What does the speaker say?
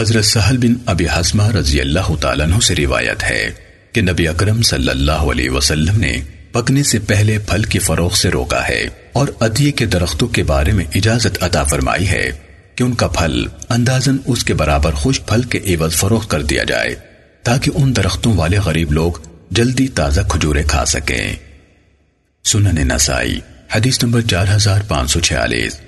حضرت سہل بن ابی حسمہ رضی اللہ تعالیٰ عنہ سے روایت ہے کہ نبی اکرم صلی اللہ علیہ وسلم نے پکنے سے پہلے پھل کی فروخت سے روکا ہے اور ادیے کے درختوں کے بارے میں اجازت عطا فرمائی ہے کہ ان کا پھل اندازن اس کے برابر خوش پھل کے عوض فروخت کر دیا جائے تاکہ ان درختوں والے غریب لوگ جلدی تازہ کھجورے کھا سکیں۔ سنن نسائی، حدیث نمبر چار ہزار پانچ سو چھیالیس۔